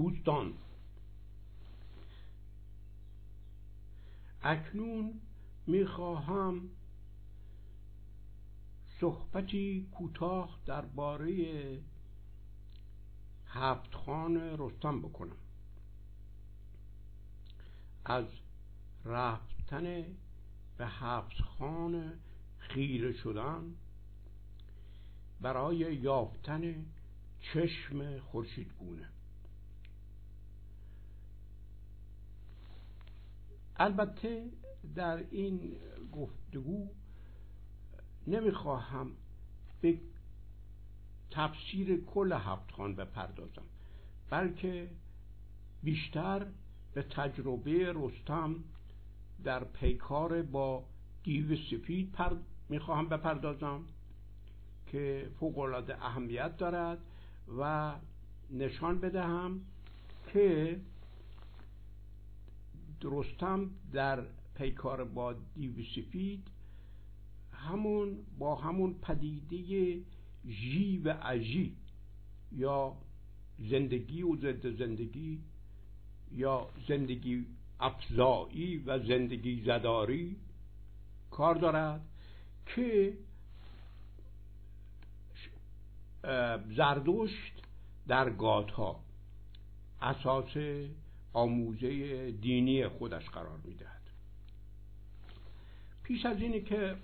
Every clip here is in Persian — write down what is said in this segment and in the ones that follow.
دوستان. اکنون می‌خواهم صحبتی کوتاه درباره هفت خان رستم بکنم. از رفتن به هفت خان خیره شدن برای یافتن چشم خورشیدگونه. البته در این گفتگو نمی‌خواهم به تفسیر کل هفت خان بپردازم بلکه بیشتر به تجربه رستم در پیکار با دیو سفید پر... می‌خواهم بپردازم که فوقالعاده اهمیت دارد و نشان بدهم که رستم در پیکار با دیو سفید همون با همون پدیده جی و اجی یا زندگی و ضد زندگی یا زندگی افزایی و زندگی زداری کار دارد که زردشت در گاتها. اساس آموزه دینی خودش قرار می‌دهد. پیش از اینی که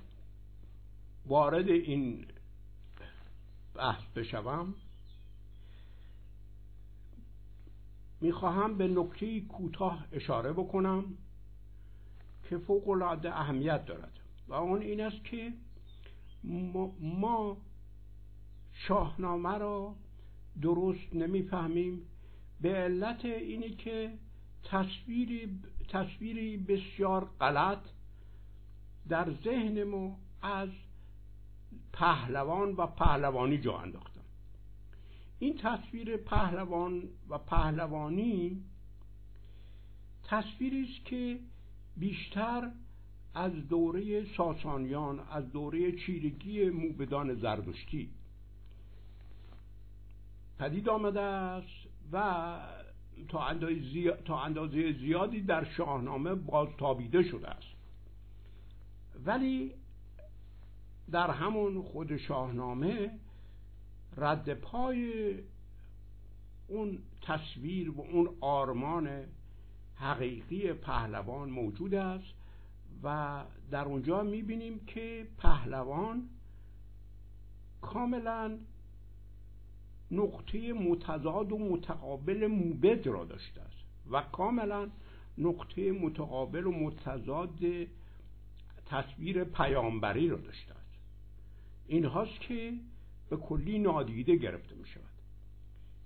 وارد این بحث بشوم می‌خواهم به نکته کوتاه اشاره بکنم که فوق العاده اهمیت دارد. و اون این است که ما شاهنامه را درست نمی‌فهمیم. به علت اینی که تصویری, تصویری بسیار غلط در ذهن ما از پهلوان و پهلوانی جا انداختم. این تصویر پهلوان و پهلوانی تصویری است که بیشتر از دوره ساسانیان از دوره چیرگی موبدان زردشتی پدید آمده است و تا اندازه, تا اندازه زیادی در شاهنامه بازتابیده شده است. ولی در همون خود شاهنامه رد پای اون تصویر و اون آرمان حقیقی پهلوان موجود است و در اونجا می‌بینیم که پهلوان کاملا نقطه متضاد و متقابل موبد را داشته است. و کاملا نقطه متقابل و متضاد تصویر پیامبری را داشته است. این هاست که به کلی نادیده گرفته می شود.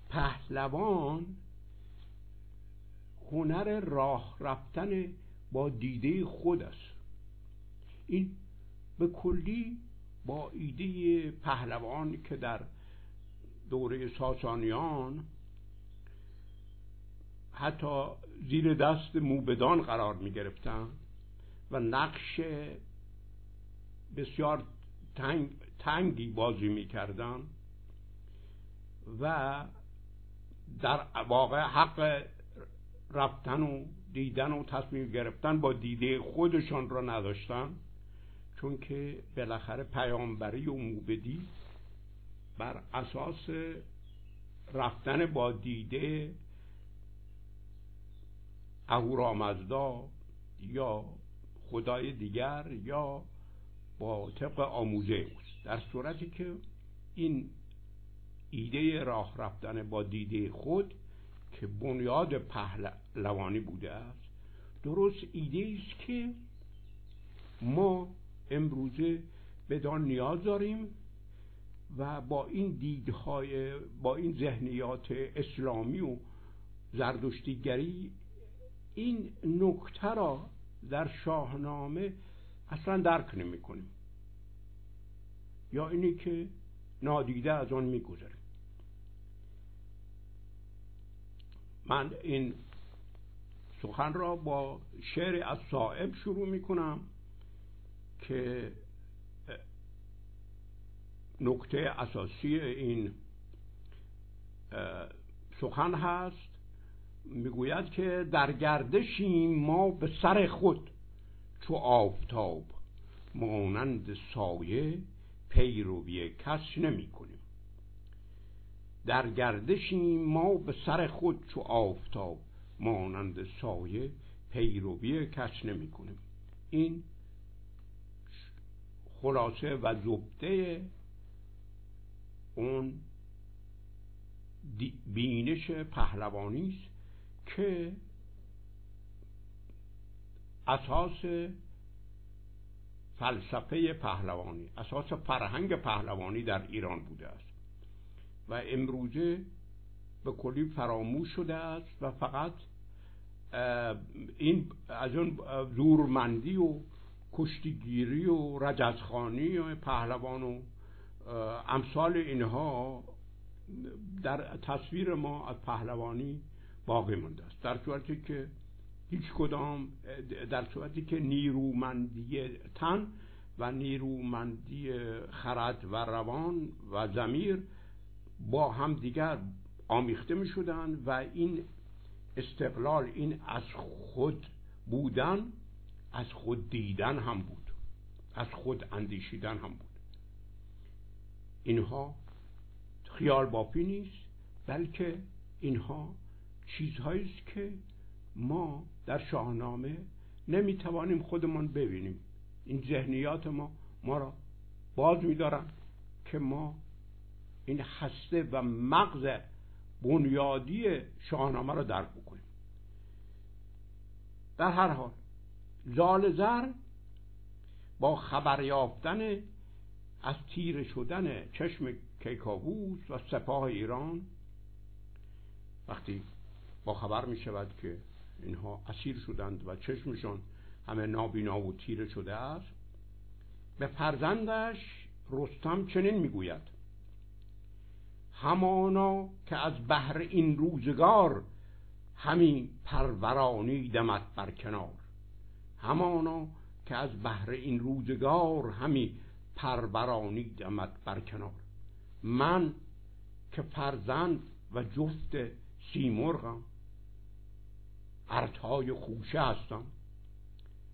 پهلوان هنر راه رفتن با دیده خود است. این به کلی با ایده پهلوان که در دوره ساسانیان حتی زیر دست موبدان قرار می گرفتن و نقش بسیار تنگ تنگی بازی می‌کردن و در واقع حق رفتن و دیدن و تصمیم گرفتن با دیده خودشان را نداشتن چون که بالاخره پیامبری و موبدی بر اساس رفتن با دیده اهورامزدا یا خدای دیگر یا با طبق آموزه. در صورتی که این ایده راه رفتن با دیده خود که بنیاد پهلوانی بوده است درست ایده است که ما امروزه بدان نیاز داریم و با این دیدهای با این ذهنیات اسلامی و زردشتیگری این نکته را در شاهنامه اصلا درک نمی کنیم. یا اینی که نادیده از آن میگذریم من این سخن را با شعر از صاحب شروع می کنم که نکته اساسی این سخن هست. می‌گوید که در گردشیم ما به سر خود چو آفتاب مانند سایه پیروی کس نمی کنیم در گردشیم ما به سر خود چو آفتاب مانند سایه پیروی کس نمی کنیم این خلاصه و زبده اون بینش پهلوانی است که اساس فلسفه پهلوانی اساس فرهنگ پهلوانی در ایران بوده است. و امروزه به کلی فراموش شده است و فقط این از اون زورمندی و کشتیگیری و رجزخانی و پهلوان و امثال اینها در تصویر ما از پهلوانی باقی مونده است. در صورتی که هیچ کدام در صورتی که نیرومندی تن و نیرومندی خرد و روان و زمیر با هم دیگر آمیخته می شدن و این استقلال این از خود بودن از خود دیدن هم بود. از خود اندیشیدن هم بود. اینها خیال بافی نیست بلکه اینها چیزهایی است که ما در شاهنامه نمی‌توانیم خودمان ببینیم. این ذهنیات ما ما را باز میدارن که ما این هسته و مغز بنیادی شاهنامه را درک بکنیم. در هر حال زال زر با خبر یافتن از تیر شدن چشم کیکاووس و سپاه ایران. وقتی با خبر می شود که اینها اسیر شدند و چشمشان همه نابینا و تیره شده است به فرزندش رستم چنین می‌گوید همانا که از بهر این روزگار همی پرورانی دمت بر کنار. همانا که از بهر این روزگار همی پرورانی دمت بر کنار. من که فرزند و جفت سیمرغم ارتای خوشه هستم.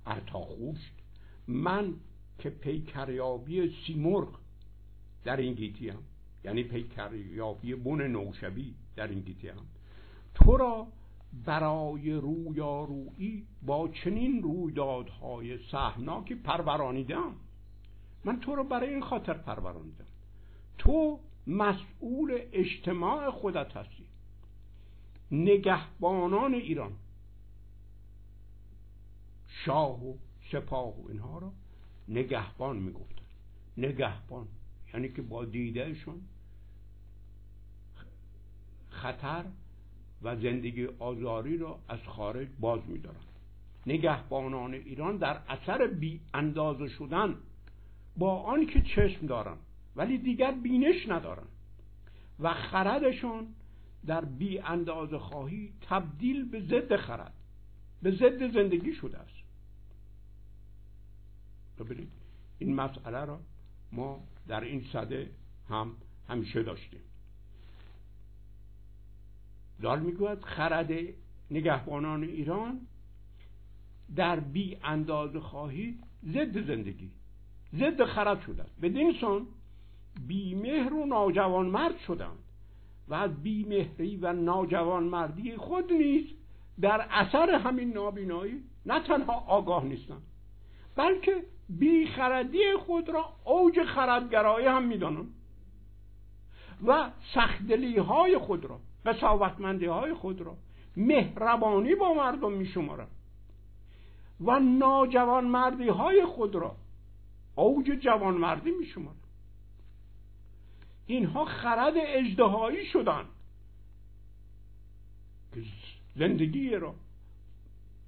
ارتا خوشت. من که پیکریابی سیمرغ در این گیتی هم یعنی پیکریابی بن نوشبی در این گیتی هم تو را برای رویارویی با چنین رویدادهای سهناکی پرورانیدم من تو را برای این خاطر پرورانیدم تو مسئول اجتماع خودت هستی. نگهبانان ایران. شاه و سپاه و اینها را نگهبان می‌گفتن. نگهبان. یعنی که با دیدهشون خطر و زندگی آزاری را از خارج باز میدارن. نگهبانان ایران در اثر بی اندازه شدن با آنکه چشم دارن ولی دیگر بینش ندارن و خردشون در بی اندازه خواهی تبدیل به ضد خرد به ضد زندگی شده است. ببینید این مسئله را ما در این صده هم همیشه داشتیم. دار می‌گوید خرد نگهبانان ایران در بی اندازه خواهی ضد زندگی. ضد خرد شده بدین سان بیمهر و ناجوان مرد شدند. و از بیمهری و ناجوان مردی خود نیز در اثر همین نابینایی نه تنها آگاه نیستند بلکه بیخردی خود را اوج خردگرایی هم می‌دانند و سختدلی های خود را قصاوتمندی های خود را مهربانی با مردم میشمارند و ناجوان مردی های خود را اوج جوانمردی میشمارند اینها خرد اجدهایی شدند که زندگی را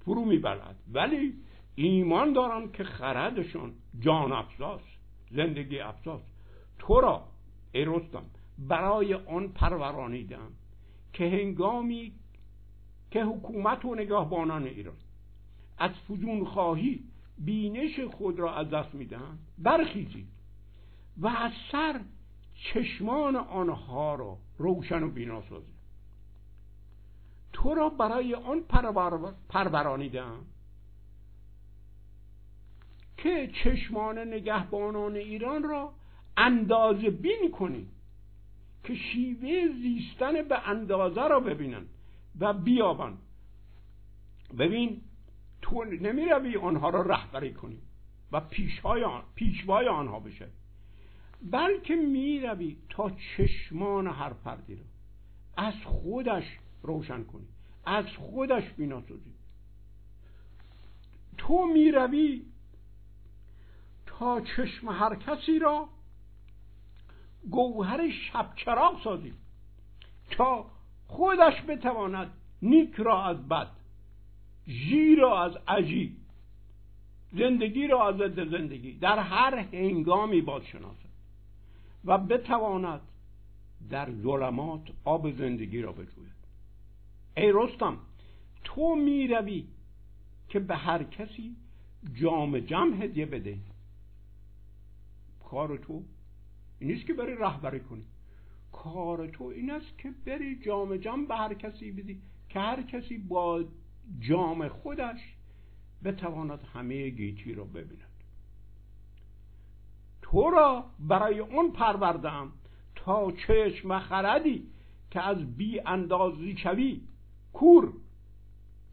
فرو می‌برد ولی ایمان دارن که خردشون جان افزاست زندگی افزاست. تو را ای برای آن پرورانیدم که هنگامی که حکومت و نگاهبانان ایران از فجون خواهی بینش خود را از دست می‌دهند برخیزید و از سر چشمان آنها را روشن و بینا سازید. تو را برای آن پرورانیدم که چشمان نگهبانان ایران را اندازه بین کنی که شیوه زیستن به اندازه را ببینن و بیابن ببین تو نمی روی آنها را رهبری کنی و پیشوای آنها بشه بلکه می روی تا چشمان هر فردی را. از خودش روشن کنی. از خودش بیناسازی. تو می روی تا چشم هر کسی را گوهر شبچراغ سازی. تا خودش بتواند نیک را از بد ژی را از عجی زندگی را از ضد زندگی در هر هنگامی باز شناسد و بتواند در ظلمات آب زندگی را بجوید. ای رستم تو می‌روی که به هر کسی جام جمع هدیه بده. کار تو این نیست که بری رهبری کنی. کار تو این است که بری جام جمع به هر کسی بدی که هر کسی با جام خودش بتواند همه گیتی را ببیند. تو را برای اون پروردم تا چشم خردی که از بی اندازی شوی کور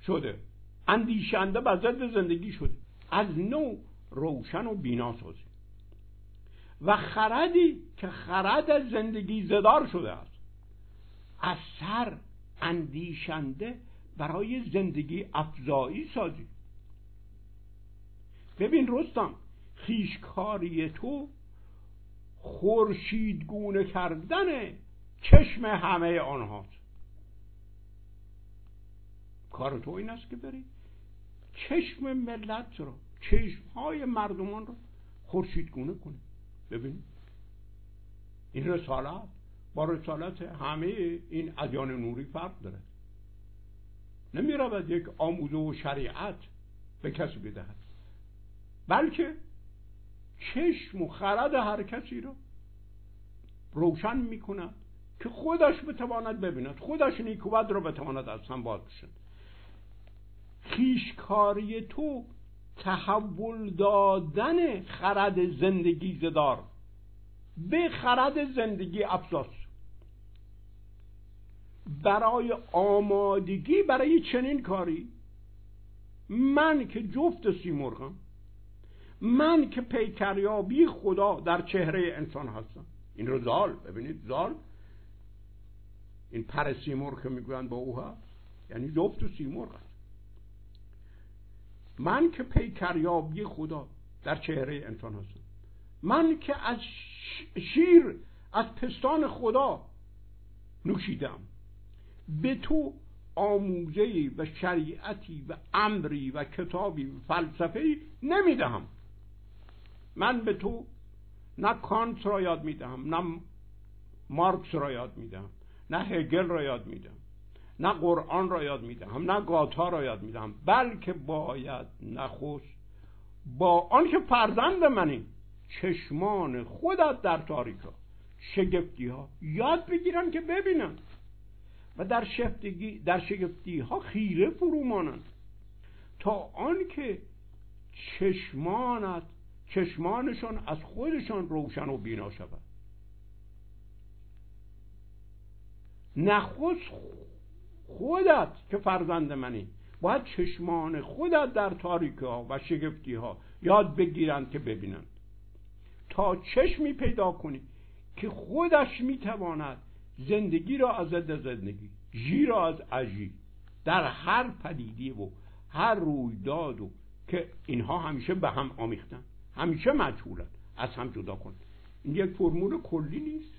شده. اندیشنده به ضد زندگی شده. از نو روشن و بینا سازی. و خردی که خرد زندگی زدار شده است. از سر اندیشنده برای زندگی افزایی سازی. ببین رستم خیشکاری تو خورشیدگونه کردن چشم همه آنهاست. کار تو این است که بری چشم ملت رو چشم های مردمان رو خورشیدگونه کنی. ببین این رسالت با رسالت همه این ادیان نوری فرق داره. نمی رود یک آموزه و شریعت به کسی بدهد. بلکه چشم و خرد هر کسی را روشن می کند که خودش بتواند ببیند خودش نیکوبت را بتواند از هم باز بشد خیشکاری تو تحول دادن خرد زندگی زدار. به خرد زندگی افزاس. برای آمادگی برای چنین کاری. من که جفت سیمرغم من که پیکریابی خدا در چهره انسان هستم. این رو زال ببینید زال. این پر سیمرغ که می‌گویند با او هست یعنی جفت و سیمرغ من که پیکریابی خدا در چهره انسان هستم. من که از شیر از پستان خدا نوشیدم. به تو آموزه و شریعتی و امری و کتابی و فلسفه نمی‌دهم. من به تو نه کانت را یاد می‌دهم نه مارکس را یاد می‌دهم نه هگل را یاد میدم نه قرآن را یاد می‌دهم نه گاتا را یاد می‌دهم بلکه باید نخست با آنکه فرزند منی چشمان خودت در تاریکا شگفتی ها یاد بگیرن که ببینن. و در شفتگی در شگفتی ها خیره فرو مانند. تا آنکه چشمانت چشمانشان از خودشان روشن و بینا شود. نخست خودت که فرزند منی باید چشمان خودت در تاریکی ها و شگفتی ها یاد بگیرند که ببینند. تا چشمی پیدا کنی که خودش می‌تواند زندگی را از ضد زندگی جی را از اجی در هر پدیدی و هر رویداد و که اینها همیشه به هم آمیختن همیشه مجهولن از هم جدا کن این یک فرمول کلی نیست.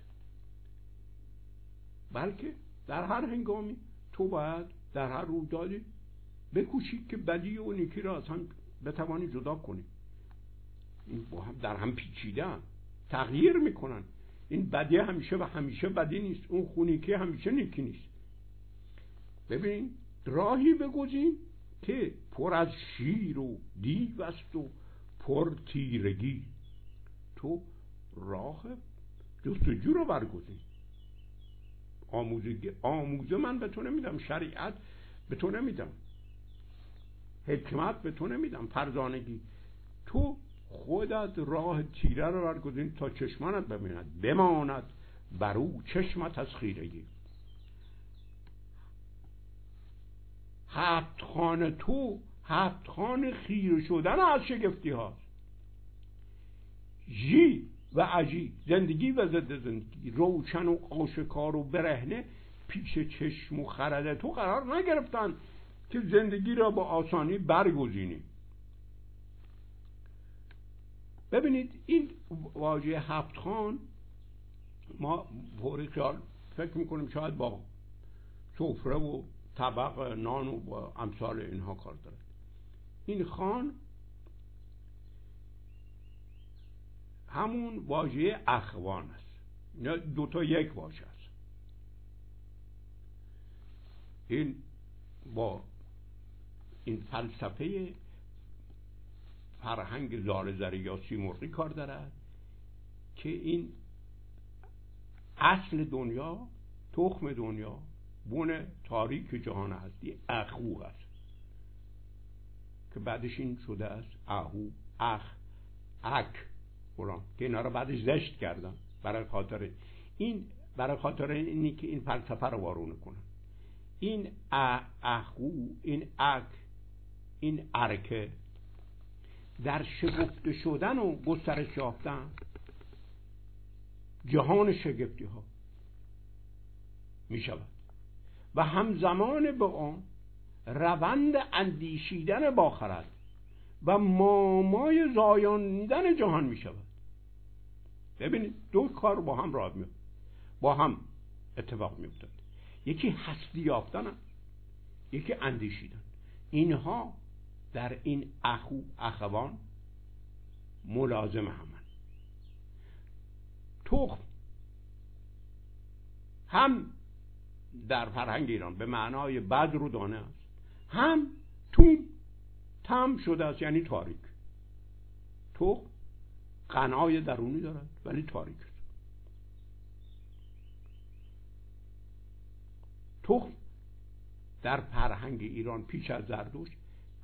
بلکه در هر هنگامی تو باید در هر رویدادی بکوشی که بدی و نیکی را از هم بتوانی جدا کنی. این با هم در هم پیچیده. تغییر می‌کنن. این بدی همیشه و همیشه بدی نیست. اون خونیکی همیشه نیکی نیست. ببین راهی بگذین که پر از شیر و دیو است و پر تیرگی. تو راه جستجو رو برگزین. آموزه آموزه من به تو نمیدم شریعت به تو نمیدم. حکمت به تو نمیدم فرزانگی. تو خودت راه تیره رو برگزین تا چشمانت ببیند. بماند بر او چشمت از خیرگی. هفت خانه تو هفت خانه خیره شدن از شگفتی هاست. جی و عجی زندگی و ضد زندگی. روشن و آشکار و برهنه پیش چشم و خرد تو قرار نگرفتن که زندگی را با آسانی برگزینی. ببینید این واژه هفت خان ما فوری خیال فکر می‌کنیم شاید با سفره و طبق نان و با امثال اینها کار داره این خان همون واژه اخوان است. اینا دوتا یک واژه است. این با این فلسفه فرهنگ زارزری یا سیمرغی کار دارد که این اصل دنیا تخم دنیا بون تاریک جهان هستی اخو است که بعدش این شده است اهو اخ اک. قرآن. که اینا رو بعدش زشت کردن. برای خاطر این برای خاطر اینی که این فلسفه رو وارونه کنن. این اخو این اک این ارکه در شگفته شدن و گسترش یافتن. جهان شگفتی ها می شود و همزمان به آن روند اندیشیدن باخرد و مامای زایاندن جهان می شود ببینید دو کار با هم راه می با هم اتفاق می افتاد یکی هستی یافتن یکی اندیشیدن. اینها در این اخو اخوان ملازم همن. تخم هم در فرهنگ ایران به معنای بد رو دانه است هم تو تم شده است یعنی تاریک. تو قنای درونی دارد ولی تاریک است. تخم در فرهنگ ایران پیش از زردوش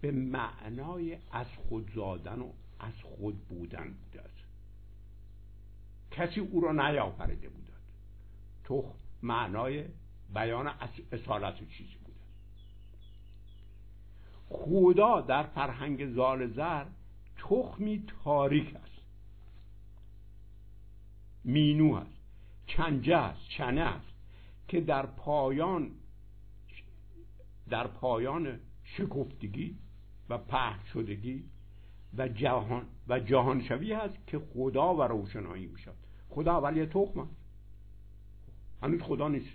به معنای از خود زادن و از خود بودن بوده است کسی او را نیافریده بودد تخم معنای بیان اصالت چیزی بوده خدا در فرهنگ زال زر تخمی تاریک است. مینو است. چنجه است چنه است که در پایان در پایان شکفتگی و پهن شدگی و جهان و جهانشوی هست که خدا و روشنایی می‌شد خدا ولی تخم است هنوز خدا نیست.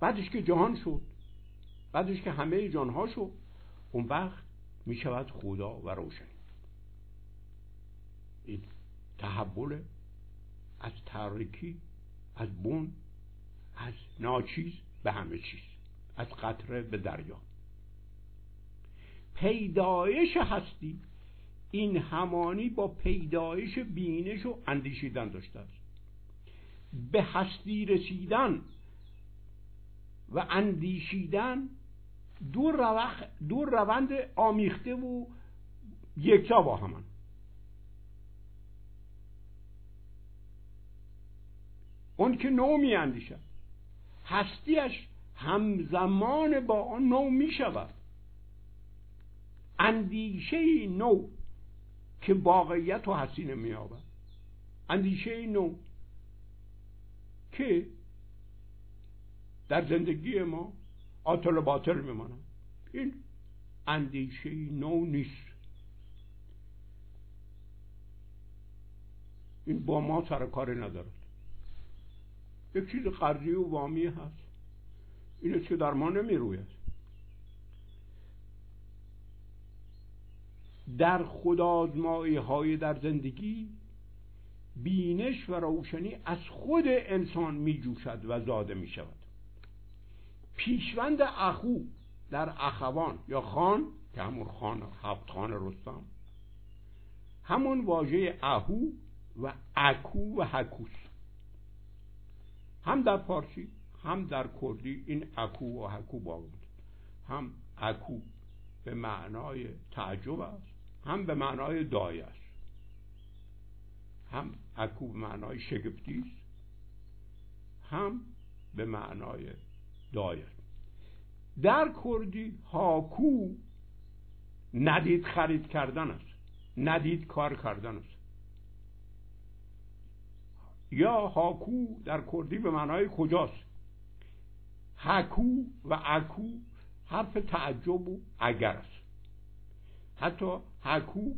بعدش که جهان شد. بعدش که همه جانها شد. اون وقت می شود خدا و روشنی. این تحول از تاریکی از بون از ناچیز به همه چیز از قطره به دریا. پیدایش هستی. این همانی با پیدایش بینش و اندیشیدن داشته است. به هستی رسیدن و اندیشیدن دو, روخ دو روند آمیخته و یکتا با همان. اون که نو می اندیشد هستیش همزمان با آن نو می شود اندیشه نو که واقعیت و نمی آود اندیشه نو که در زندگی ما آتل و باطل میمانند این اندیشه نو نیست. این با ما سر کاری ندارد. یک چیز قرضی و وامی هست. این که در ما نمی‌روید. در خدازمایی های در زندگی بینش و روشنی از خود انسان می جوشد و زاده می شود پیشوند اخو در اخوان یا خان که همون خان هفت خان رستم همون واژه اهو و اکو و حکوس هم در پارسی هم در کردی این اکو و حکو بود هم اکو به معنای تعجب است. هم به معنای دایه است. هم اکو به معنای شگفتی است. هم به معنای دایه در کردی هاکو ندید خرید کردن است. ندید کار کردن است. یا هاکو در کردی به معنای کجاست؟ هکو و اکو حرف تعجب و اگر است. حتی هکو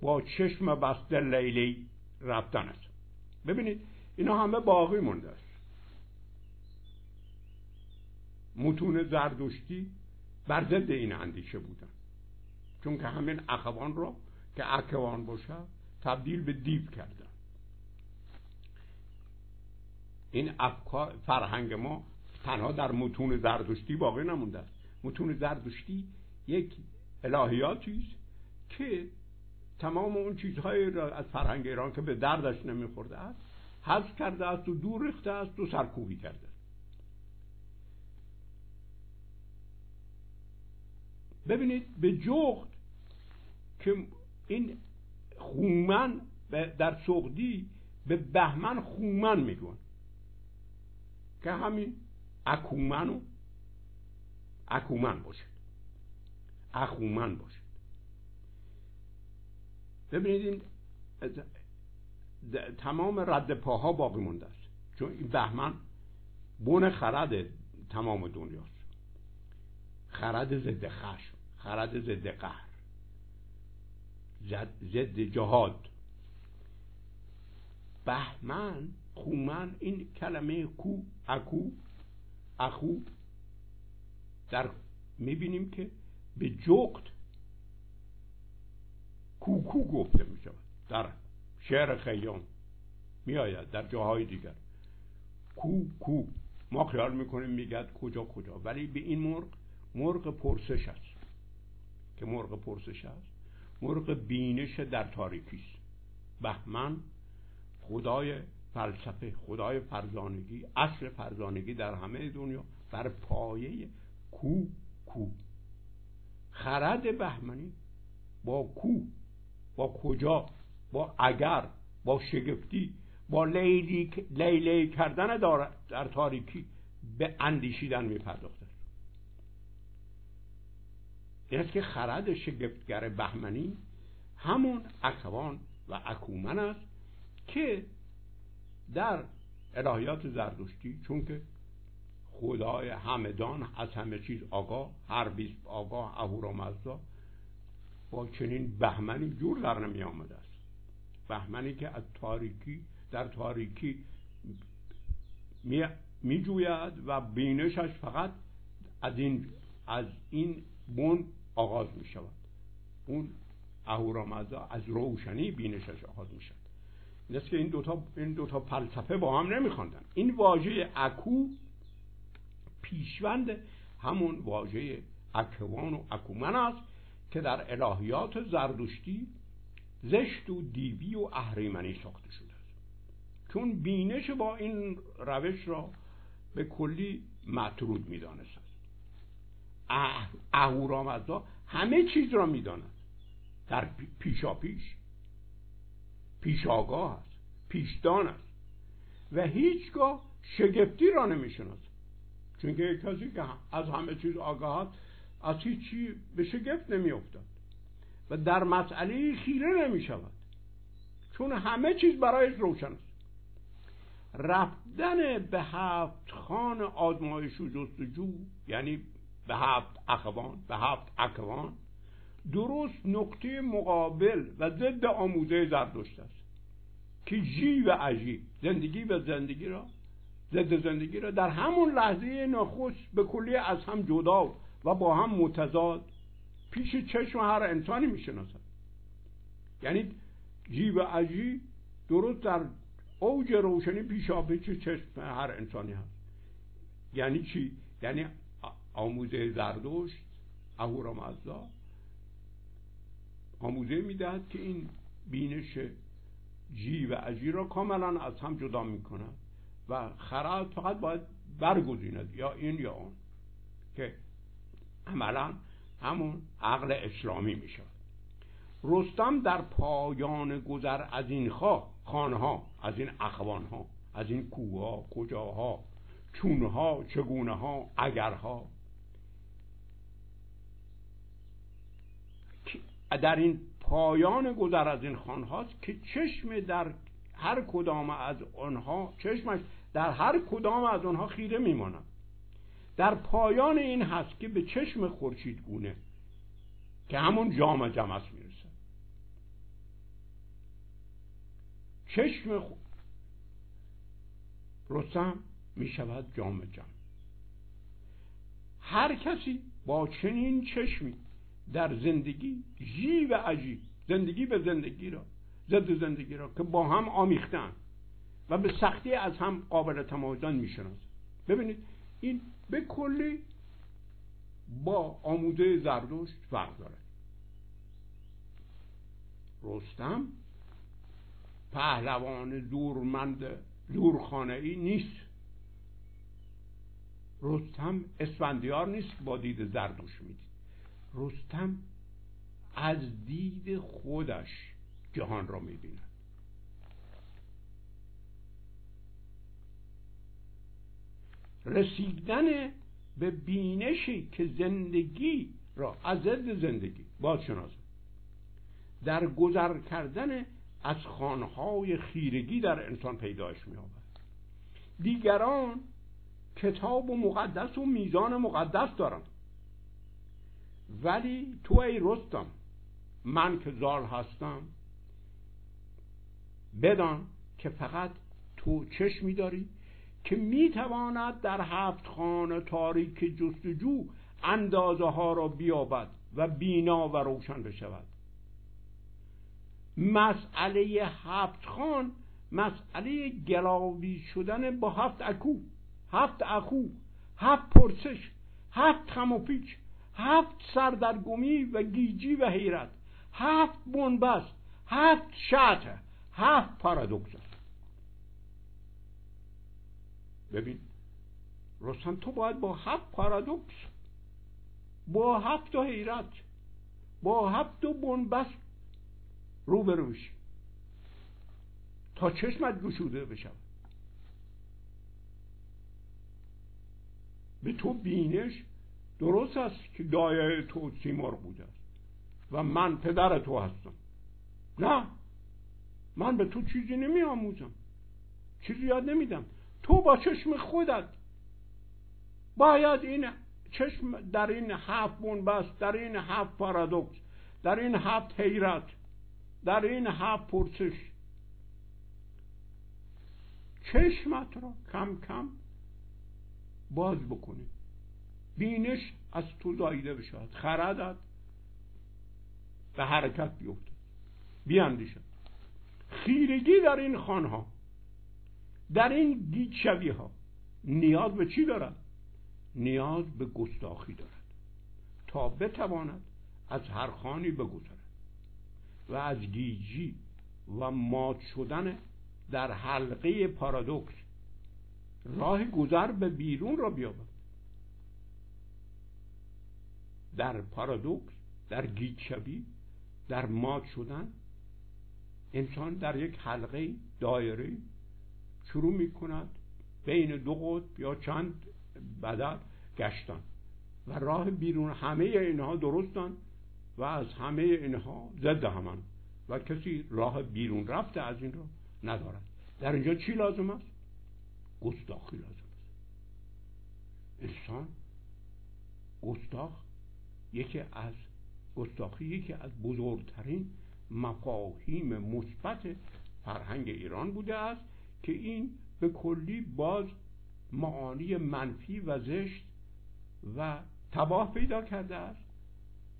با چشم بسته لیلی رفتن است. ببینید اینا همه باقی مونده است. متون زردشتی بر ضد این اندیشه بودن. چون که همین اخوان را که اکوان باشد تبدیل به دیو کردن. این افکار فرهنگ ما تنها در متون زردشتی باقی نمونده است. متون زردشتی یک الهیاتی است که تمام اون چیزهایی را از فرهنگ ایران که به دردش نمیخورده است حذف کرده است و دور ریخته است و سرکوبی کرده. ببینید به جغد که این خومن در سغدی به بهمن خومن میگون که همین اکومن و اکومن باشد اخومن باشد. ببینید این تمام رد پاها باقی مونده است. چون این بهمن بون خرد تمام دنیاست. خرد ضد خشم خرد ضد قهر ضد جهاد. بهمن خومن این کلمه کو اکو اخو در می‌بینیم که به جغد کوکو گفته می شود. در شعر خیام می آید در جاهای دیگر. کو کو ما خیال می‌کنیم میگد کجا کجا. ولی به این مرغ مرغ پرسش است. که مرغ پرسش است مرغ بینش در تاریکی است. بهمن خدای فلسفه خدای فرزانگی اصل فرزانگی در همه دنیا بر پایه کو کو خرد بهمنی. با کو با کجا؟ با اگر با شگفتی با لیلی, لیلی کردن در تاریکی به اندیشیدن میپرداخته این است که خرد شگفتگر بهمنی همون اکوان و اکومن است که در الهیات زردشتی چون که خدای همدان از همه چیز آگاه هر بیست آگاه اهورامزدا با چنین بهمنی جور در نمی آمده است. بهمنی که از تاریکی در تاریکی می, جوید و بینشش فقط از این از این بون آغاز می شود. اون اهورامزدا از روشنی بینشش آغاز می شود. این که این دوتا, این دوتا فلسفه با هم نمیخواندن این واژه اکو پیشوند همون واژه اکوان و اکومن است که در الهیات زردشتی زشت و دیوی و اهریمنی ساخته شده است. چون بینش با این روش را به کلی مطرود می‌دانست. اهورامزدا همه چیز را می‌داند در پیشا پیش پیش آگاه است پیشدان است و هیچگاه شگفتی را نمی‌شناسد. چون که کسی که از همه چیز آگاه از هیچی به شگفت نمیافتد و در مسئله خیره نمی شود چون همه چیز برایش روشن است. رفتن به هفت خان آزمایش و جستجو یعنی به هفت اخوان به هفت اکوان درست نقطه مقابل و ضد آموزه زردشت است. که جی و عجی زندگی و زندگی را ضد زندگی را در همون لحظه نخست به کلی از هم جدا و با هم متضاد. پیش چشم هر انسانی می‌شناسد. یعنی جی و عجی درست در اوج روشنی پیش چشم هر انسانی هست. یعنی چی؟ یعنی آموزه زردشت اهورامزدا آموزه می‌دهد که این بینش جی و اجی را کاملا از هم جدا می‌کند. و خرد فقط باید برگزیند یا این یا اون که عملا همون عقل اسلامی می شود رستم در پایان گذر از این خانها از این اخوانها از این کوها کجاها چونها چگونه ها اگرها در این پایان گذر از این خانهاست که چشم در هر کدام از آنها چشمش در هر کدام از آنها خیره میماند در پایان این هست که به چشم خورشید گونه که همون جام جمعس می‌رسه چشم خ... رستم می‌شود جام جمع هر کسی با چنین چشمی در زندگی جی و عجیب زندگی به زندگی را ضد زندگی را که با هم آمیختن و به سختی از هم قابل تمایزن می‌شناسن ببینید این به کلی با آموزه زردشت فرق داره رستم پهلوان زورمند زورخانه ای نیست. رستم اسفندیار نیست با دید زردوش می‌دید. رستم از دید خودش جهان را می‌بیند. رسیدن به بینشی که زندگی را از ضد زندگی باز در گذر کردن از خانهای خیرگی در انسان پیداش می دیگران کتاب و مقدس و میزان مقدس دارن. ولی تو ای رستم من که زال هستم بدان که فقط تو چشمی داری. که می‌تواند در هفت خانه تاریک جستجو اندازه ها را بیابد و بینا و روشن بشود. مسئله هفت خان مسئله گلاوی شدن با هفت اکو هفت اخو هفت پرسش هفت خم و پیچ هفت سردرگمی و گیجی و حیرت هفت بنبست هفت شعته هفت پارادوکس ببین رستم تو باید با هفت پارادوکس با هفت و حیرت با هفت و بنبست رو بروش تا چشمت گشوده بشم. به تو بینش درست است که دایه تو سیمار بوده است و من پدر تو هستم. نه من به تو چیزی نمی آموزم چیزی یاد نمیدم. تو با چشم خودت. باید این چشم در این هفت بنبست در این هفت پارادوکس در این هفت حیرت در این هفت پرسش. چشمت را کم کم باز بکنی. بینش از تو زایده بشود خردت به حرکت بیفته. بیاندیشد خیرگی در این خانها در این گیج ها نیاز به چی دارد؟ نیاز به گستاخی دارد. تا بتواند از هر خانی بگذرد و از گیجی و مات شدن در حلقه پارادوکس راه گذر به بیرون را بیابد. در پارادوکس در گیج شوی در مات شدن انسان در یک حلقه دایره شروع می کند بین دو قطب یا چند بدل گشتن. و راه بیرون همه اینها درستن و از همه اینها ضد همان و کسی راه بیرون رفته از این را ندارد. در اینجا چی لازم است؟ گستاخی لازم است. انسان گستاخ یکی از گستاخی یکی از بزرگترین مفاهیم مثبت فرهنگ ایران بوده است. که این به کلی باز معانی منفی و زشت و تباه پیدا کرده است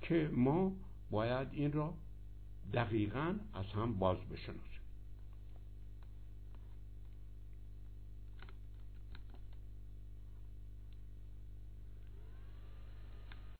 که ما باید این را دقیقا از هم باز بشناسیم.